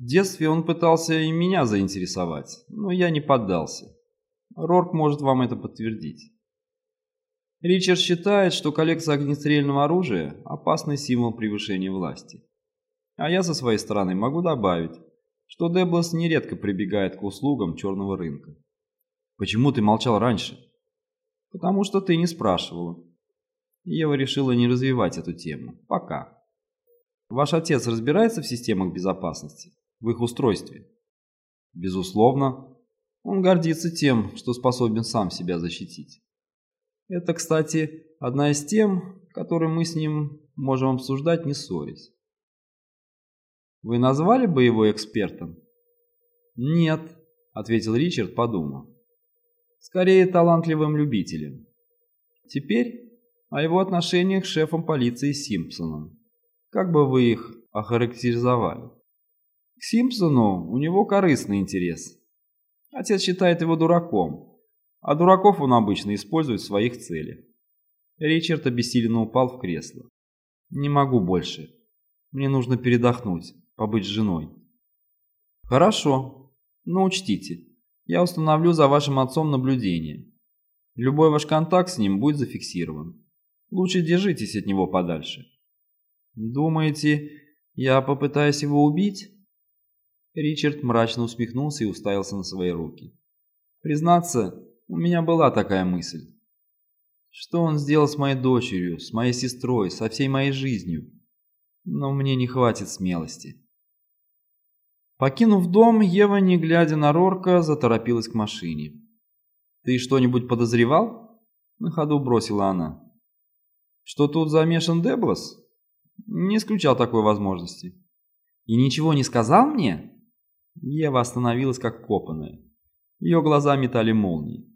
В детстве он пытался и меня заинтересовать, но я не поддался. Рорк может вам это подтвердить. Ричард считает, что коллекция огнестрельного оружия – опасный символ превышения власти. А я со своей стороны могу добавить, что Деблас нередко прибегает к услугам черного рынка. Почему ты молчал раньше? Потому что ты не спрашивала. Ева решила не развивать эту тему. Пока. Ваш отец разбирается в системах безопасности? В их устройстве? Безусловно. Он гордится тем, что способен сам себя защитить. Это, кстати, одна из тем, которые мы с ним можем обсуждать, не ссорясь. Вы назвали бы его экспертом? Нет, ответил Ричард, подумав. Скорее, талантливым любителем. Теперь о его отношениях с шефом полиции Симпсоном. Как бы вы их охарактеризовали? К Симпсону у него корыстный интерес. Отец считает его дураком, а дураков он обычно использует в своих целях. Ричард обессиленно упал в кресло. «Не могу больше. Мне нужно передохнуть, побыть с женой». «Хорошо. Но учтите, я установлю за вашим отцом наблюдение. Любой ваш контакт с ним будет зафиксирован. Лучше держитесь от него подальше». «Думаете, я попытаюсь его убить?» Ричард мрачно усмехнулся и уставился на свои руки. «Признаться, у меня была такая мысль. Что он сделал с моей дочерью, с моей сестрой, со всей моей жизнью? Но мне не хватит смелости. Покинув дом, Ева, не глядя на Рорка, заторопилась к машине. «Ты что-нибудь подозревал?» На ходу бросила она. «Что тут замешан Деблас?» Не исключал такой возможности. «И ничего не сказал мне?» Ева остановилась как копанная. Ее глаза метали молнии.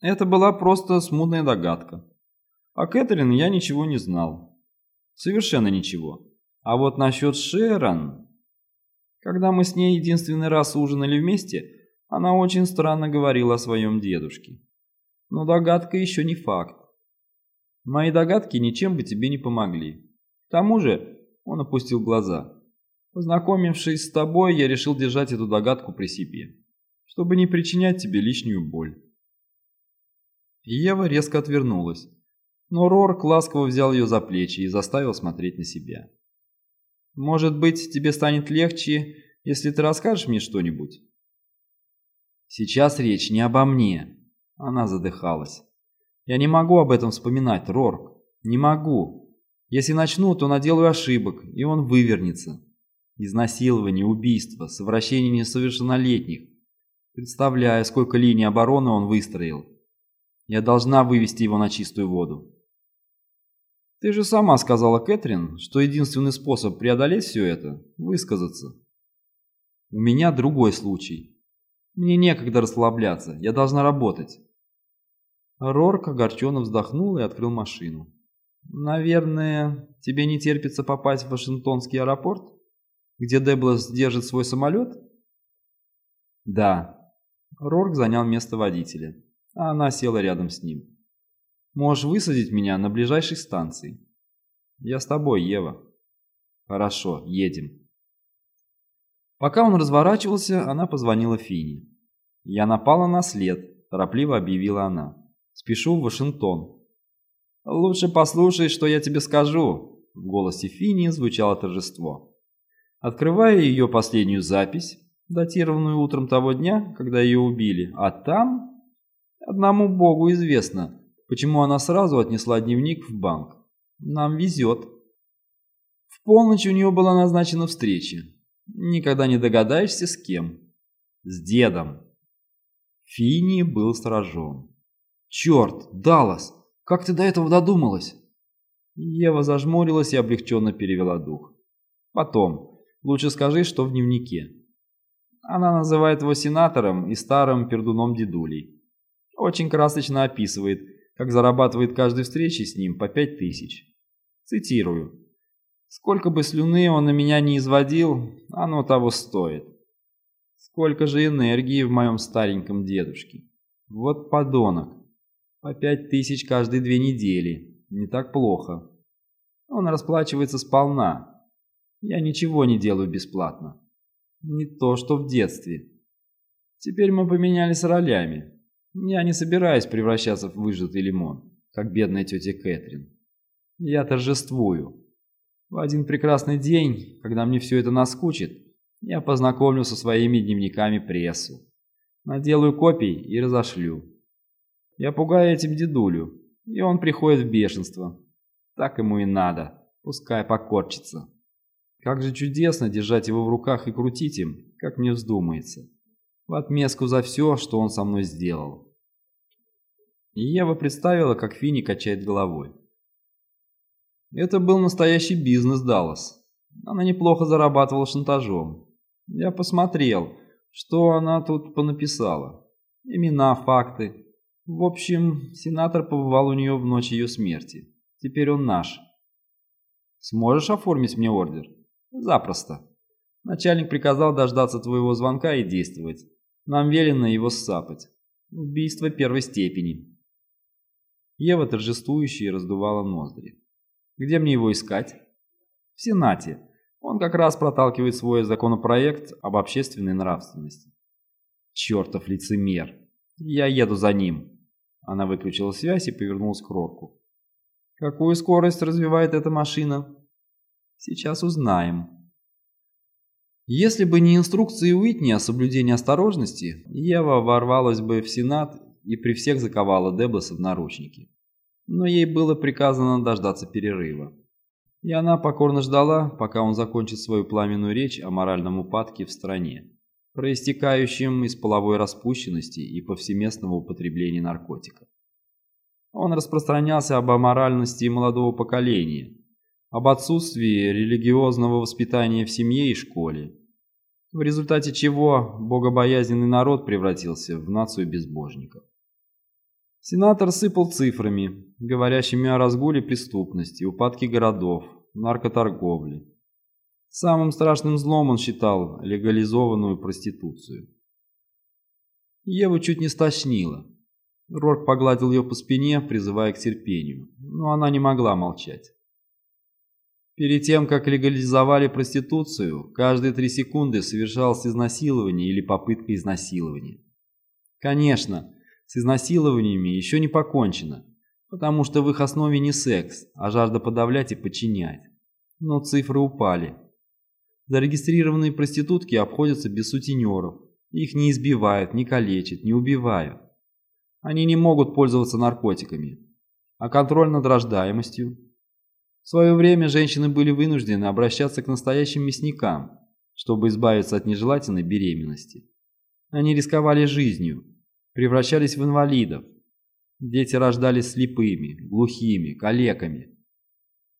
Это была просто смутная догадка. О Кэтрин я ничего не знал. Совершенно ничего. А вот насчет Шерон... Когда мы с ней единственный раз ужинали вместе, она очень странно говорила о своем дедушке. Но догадка еще не факт. Мои догадки ничем бы тебе не помогли. К тому же, он опустил глаза. Познакомившись с тобой, я решил держать эту догадку при себе, чтобы не причинять тебе лишнюю боль. Ева резко отвернулась, но Рорк ласково взял ее за плечи и заставил смотреть на себя. «Может быть, тебе станет легче, если ты расскажешь мне что-нибудь?» «Сейчас речь не обо мне», — она задыхалась. «Я не могу об этом вспоминать, Рорк, не могу. Если начну, то наделаю ошибок, и он вывернется. Изнасилование, убийство, совращение несовершеннолетних. Представляю, сколько линий обороны он выстроил. Я должна вывести его на чистую воду. Ты же сама сказала, Кэтрин, что единственный способ преодолеть все это – высказаться. У меня другой случай. Мне некогда расслабляться, я должна работать. Рорк огорченно вздохнул и открыл машину. «Наверное, тебе не терпится попасть в Вашингтонский аэропорт, где Деблас держит свой самолет?» «Да». Рорк занял место водителя а она села рядом с ним. «Можешь высадить меня на ближайшей станции». «Я с тобой, Ева». «Хорошо, едем». Пока он разворачивался, она позвонила Фине. «Я напала на след», – торопливо объявила она. «Спешу в Вашингтон». «Лучше послушай, что я тебе скажу», – в голосе Фини звучало торжество. Открывая ее последнюю запись, датированную утром того дня, когда ее убили, а там Одному Богу известно, почему она сразу отнесла дневник в банк. Нам везет. В полночь у нее была назначена встреча. Никогда не догадаешься, с кем. С дедом. Фини был сражен. «Черт, Даллас, как ты до этого додумалась?» Ева зажмурилась и облегченно перевела дух. «Потом. Лучше скажи, что в дневнике». Она называет его сенатором и старым пердуном дедулей. Очень красочно описывает, как зарабатывает каждой встречи с ним по пять тысяч. Цитирую. «Сколько бы слюны он на меня не изводил, оно того стоит. Сколько же энергии в моем стареньком дедушке. Вот подонок. По пять тысяч каждые две недели. Не так плохо. Он расплачивается сполна. Я ничего не делаю бесплатно. Не то, что в детстве. Теперь мы поменялись ролями. Я не собираюсь превращаться в выжатый лимон, как бедная тетя Кэтрин. Я торжествую. В один прекрасный день, когда мне все это наскучит, я познакомлю со своими дневниками прессу. Наделаю копий и разошлю. Я пугаю этим дедулю, и он приходит в бешенство. Так ему и надо, пускай покорчится. Как же чудесно держать его в руках и крутить им, как мне вздумается. В отместку за все, что он со мной сделал. И Ева представила, как Финни качает головой. Это был настоящий бизнес, Даллас. Она неплохо зарабатывала шантажом. Я посмотрел, что она тут понаписала. Имена, факты. В общем, сенатор побывал у нее в ночь ее смерти. Теперь он наш. Сможешь оформить мне ордер? Запросто. Начальник приказал дождаться твоего звонка и действовать. Нам велено его сцапать. Убийство первой степени. Ева торжествующе раздувала ноздри. Где мне его искать? В Сенате. Он как раз проталкивает свой законопроект об общественной нравственности. Чертов лицемер. Я еду за ним. Она выключила связь и повернулась к Рорку. Какую скорость развивает эта машина? Сейчас узнаем. Если бы не инструкции Уитни о соблюдении осторожности, Ева ворвалась бы в Сенат и при всех заковала Деблоса в наручники но ей было приказано дождаться перерыва. И она покорно ждала, пока он закончит свою пламенную речь о моральном упадке в стране, проистекающем из половой распущенности и повсеместного употребления наркотиков. Он распространялся об аморальности молодого поколения, об отсутствии религиозного воспитания в семье и школе, в результате чего богобоязненный народ превратился в нацию безбожников. Сенатор сыпал цифрами, говорящими о разгуле преступности, упадке городов, наркоторговле. Самым страшным злом он считал легализованную проституцию. Еву чуть не стошнило. Рорк погладил ее по спине, призывая к терпению, но она не могла молчать. Перед тем, как легализовали проституцию, каждые три секунды совершалось изнасилование или попытка изнасилования. Конечно, с изнасилованиями еще не покончено, потому что в их основе не секс, а жажда подавлять и подчинять. Но цифры упали. Зарегистрированные проститутки обходятся без сутенеров. Их не избивают, не калечат, не убивают. Они не могут пользоваться наркотиками. А контроль над рождаемостью? В свое время женщины были вынуждены обращаться к настоящим мясникам, чтобы избавиться от нежелательной беременности. Они рисковали жизнью, превращались в инвалидов. Дети рождались слепыми, глухими, калеками.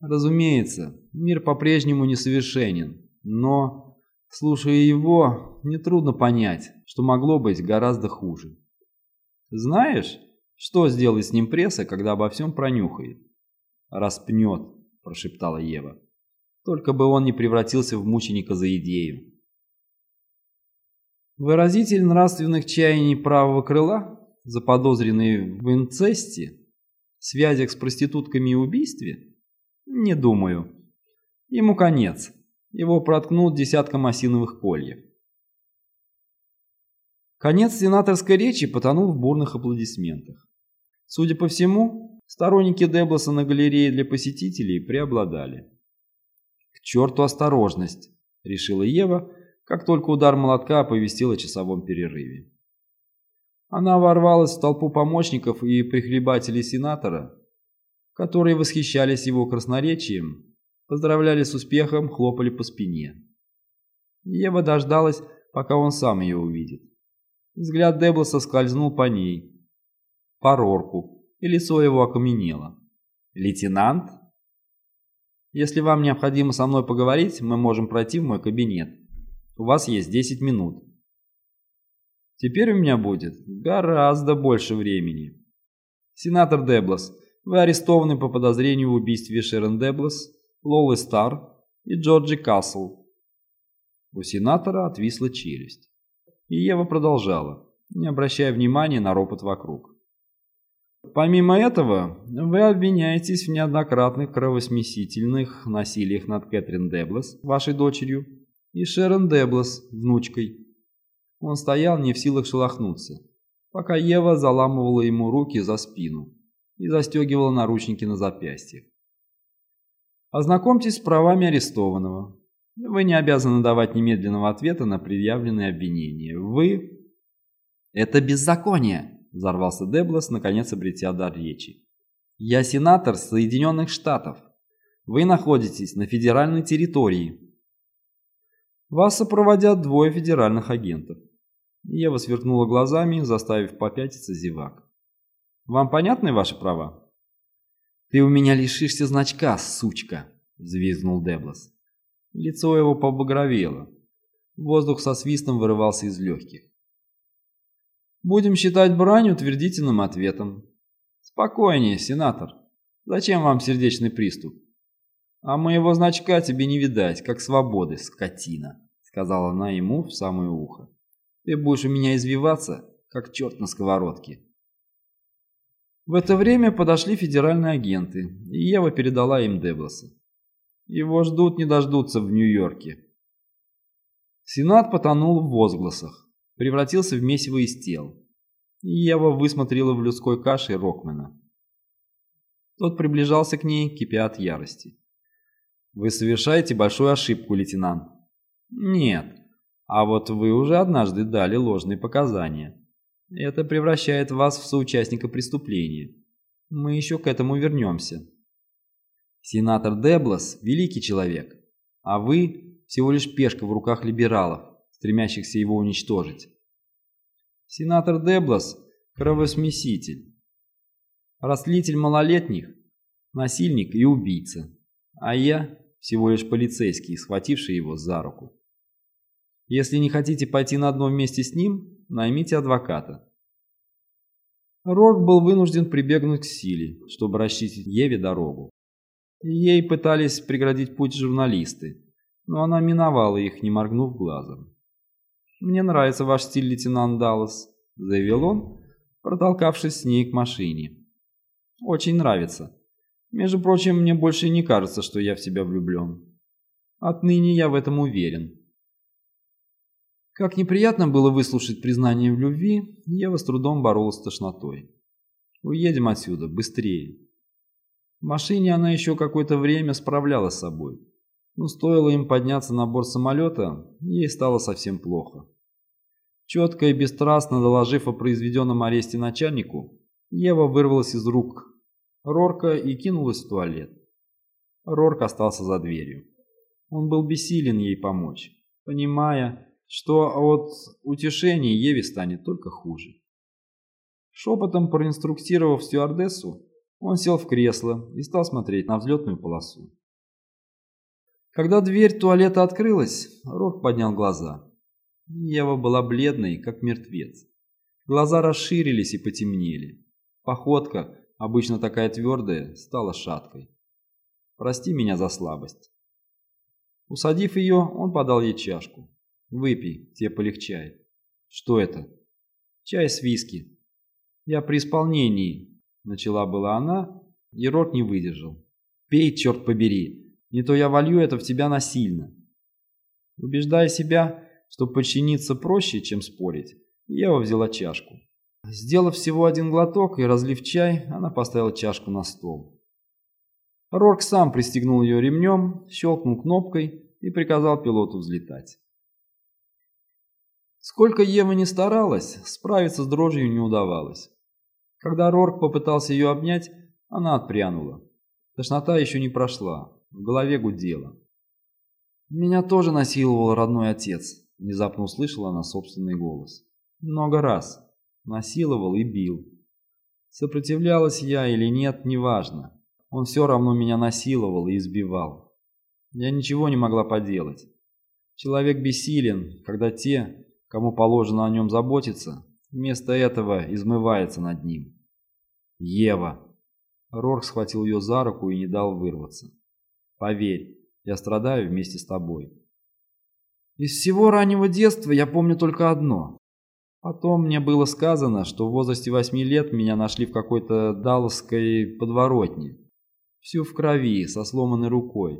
Разумеется, мир по-прежнему несовершенен, но, слушая его, нетрудно понять, что могло быть гораздо хуже. Знаешь, что сделает с ним пресса, когда обо всем пронюхает? «Распнет», – прошептала Ева. «Только бы он не превратился в мученика за идею». Выразитель нравственных чаяний правого крыла, заподозренный в инцесте, связях с проститутками и убийстве? Не думаю. Ему конец. Его проткнут десятком осиновых кольев. Конец сенаторской речи потонул в бурных аплодисментах. Судя по всему, сторонники Деблоса на галерее для посетителей преобладали. «К черту осторожность!» – решила Ева – как только удар молотка оповестил о часовом перерыве. Она ворвалась в толпу помощников и прихлебателей сенатора, которые восхищались его красноречием, поздравляли с успехом, хлопали по спине. Ева дождалась, пока он сам ее увидит. Взгляд Деблоса скользнул по ней, по Рорку, и лицо его окаменело. «Лейтенант?» «Если вам необходимо со мной поговорить, мы можем пройти в мой кабинет». У вас есть 10 минут. Теперь у меня будет гораздо больше времени. Сенатор Деблас, вы арестованы по подозрению в убийстве Шерон Деблас, Лолы Стар и Джорджи Касл. У сенатора отвисла челюсть. И Ева продолжала, не обращая внимания на ропот вокруг. Помимо этого, вы обвиняетесь в неоднократных кровосмесительных насилиях над Кэтрин Деблас, вашей дочерью, и Шерон Деблас, внучкой. Он стоял не в силах шелохнуться, пока Ева заламывала ему руки за спину и застегивала наручники на запястьях. Ознакомьтесь с правами арестованного. Вы не обязаны давать немедленного ответа на предъявленные обвинения. Вы... Это беззаконие, взорвался Деблас, наконец обретя дар речи. Я сенатор Соединенных Штатов. Вы находитесь на федеральной территории. Вас сопроводят двое федеральных агентов. Ева сверкнула глазами, заставив попятиться зевак. Вам понятны ваши права? Ты у меня лишишься значка, сучка, взвизгнул Деблас. Лицо его побагровело. Воздух со свистом вырывался из легких. Будем считать брань утвердительным ответом. Спокойнее, сенатор. Зачем вам сердечный приступ? А моего значка тебе не видать, как свободы, скотина, сказала она ему в самое ухо. Ты будешь у меня извиваться, как черт на сковородке. В это время подошли федеральные агенты, и Ева передала им Дебласа. Его ждут не дождутся в Нью-Йорке. Сенат потонул в возгласах, превратился в месиво из тел. Ева высмотрела в людской каше Рокмена. Тот приближался к ней, кипя от ярости. «Вы совершаете большую ошибку, лейтенант». «Нет, а вот вы уже однажды дали ложные показания. Это превращает вас в соучастника преступления. Мы еще к этому вернемся». Сенатор Деблас – великий человек, а вы – всего лишь пешка в руках либералов, стремящихся его уничтожить. Сенатор Деблас – кровосмеситель, растлитель малолетних, насильник и убийца, а я – всего лишь полицейский, схвативший его за руку. Если не хотите пойти на одно вместе с ним, наймите адвоката. Рок был вынужден прибегнуть к силе, чтобы расчистить Еве дорогу. Ей пытались преградить путь журналисты, но она миновала их, не моргнув глазом. «Мне нравится ваш стиль, лейтенант Даллас», — заявил он, протолкавшись с ней к машине. «Очень нравится. Между прочим, мне больше не кажется, что я в тебя влюблен. Отныне я в этом уверен». Как неприятно было выслушать признание в любви, Ева с трудом боролась с тошнотой. «Уедем отсюда, быстрее». В машине она еще какое-то время справлялась с собой. Но стоило им подняться на борт самолета, ей стало совсем плохо. Четко и бесстрастно доложив о произведенном аресте начальнику, Ева вырвалась из рук Рорка и кинулась в туалет. Рорк остался за дверью. Он был бессилен ей помочь, понимая, что от утешения Еве станет только хуже. Шепотом проинструктировав стюардессу, он сел в кресло и стал смотреть на взлетную полосу. Когда дверь туалета открылась, Рок поднял глаза. Ева была бледной, как мертвец. Глаза расширились и потемнели. Походка, обычно такая твердая, стала шаткой. «Прости меня за слабость». Усадив ее, он подал ей чашку. «Выпей, тебе полегчает». «Что это?» «Чай с виски». «Я при исполнении. Начала была она, и рот не выдержал. «Пей, черт побери, не то я волью это в тебя насильно». Убеждая себя, что подчиниться проще, чем спорить, Ева взяла чашку. Сделав всего один глоток и разлив чай, она поставила чашку на стол. Рорк сам пристегнул ее ремнем, щелкнул кнопкой и приказал пилоту взлетать. Сколько Ева не старалась, справиться с дрожью не удавалось. Когда Рорк попытался ее обнять, она отпрянула. Тошнота еще не прошла, в голове гудела. «Меня тоже насиловал родной отец», – внезапно услышала она собственный голос. «Много раз. Насиловал и бил. Сопротивлялась я или нет, неважно. Он все равно меня насиловал и избивал. Я ничего не могла поделать. Человек бессилен, когда те, кому положено о нем заботиться, вместо этого измывается над ним. «Ева!» Рорк схватил ее за руку и не дал вырваться. «Поверь, я страдаю вместе с тобой». Из всего раннего детства я помню только одно. Потом мне было сказано, что в возрасте восьми лет меня нашли в какой-то далласской подворотне. Всю в крови, со сломанной рукой.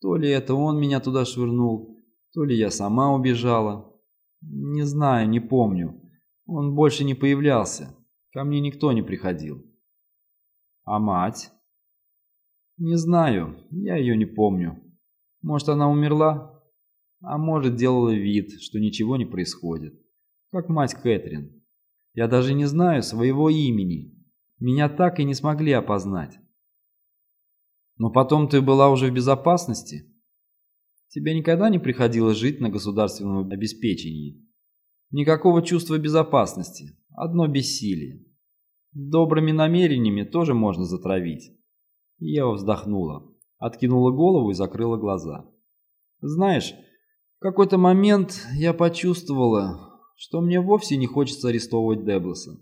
То ли это он меня туда швырнул, То ли я сама убежала. Не знаю, не помню. Он больше не появлялся. Ко мне никто не приходил. А мать? Не знаю, я ее не помню. Может, она умерла? А может, делала вид, что ничего не происходит. Как мать Кэтрин. Я даже не знаю своего имени. Меня так и не смогли опознать. Но потом ты была уже в безопасности? Тебе никогда не приходилось жить на государственном обеспечении? Никакого чувства безопасности, одно бессилие. Добрыми намерениями тоже можно затравить. Ева вздохнула, откинула голову и закрыла глаза. Знаешь, какой-то момент я почувствовала, что мне вовсе не хочется арестовывать Деблоса.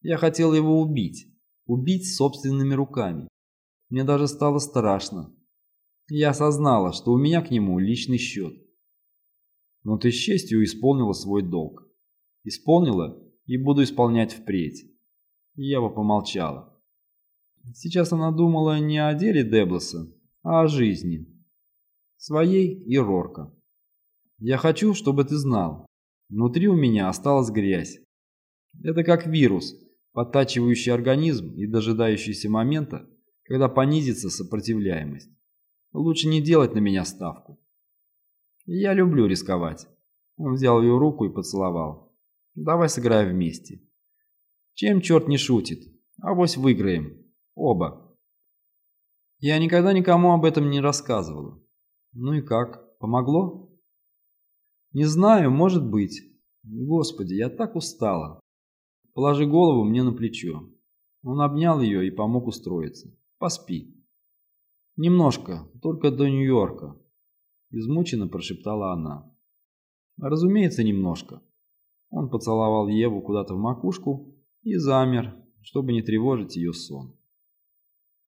Я хотел его убить, убить собственными руками. Мне даже стало страшно. Я осознала, что у меня к нему личный счет. Но ты с честью исполнила свой долг. Исполнила и буду исполнять впредь. Ева помолчала. Сейчас она думала не о деле Деблоса, а о жизни. Своей и Рорка. Я хочу, чтобы ты знал. Внутри у меня осталась грязь. Это как вирус, подтачивающий организм и дожидающийся момента, когда понизится сопротивляемость. Лучше не делать на меня ставку. Я люблю рисковать. Он взял ее руку и поцеловал. Давай сыграем вместе. Чем черт не шутит? Авось выиграем. Оба. Я никогда никому об этом не рассказывала. Ну и как? Помогло? Не знаю, может быть. Господи, я так устала. Положи голову мне на плечо. Он обнял ее и помог устроиться. Поспи. Немножко, только до Нью-Йорка. Измученно прошептала она. Разумеется, немножко. Он поцеловал Еву куда-то в макушку и замер, чтобы не тревожить ее сон.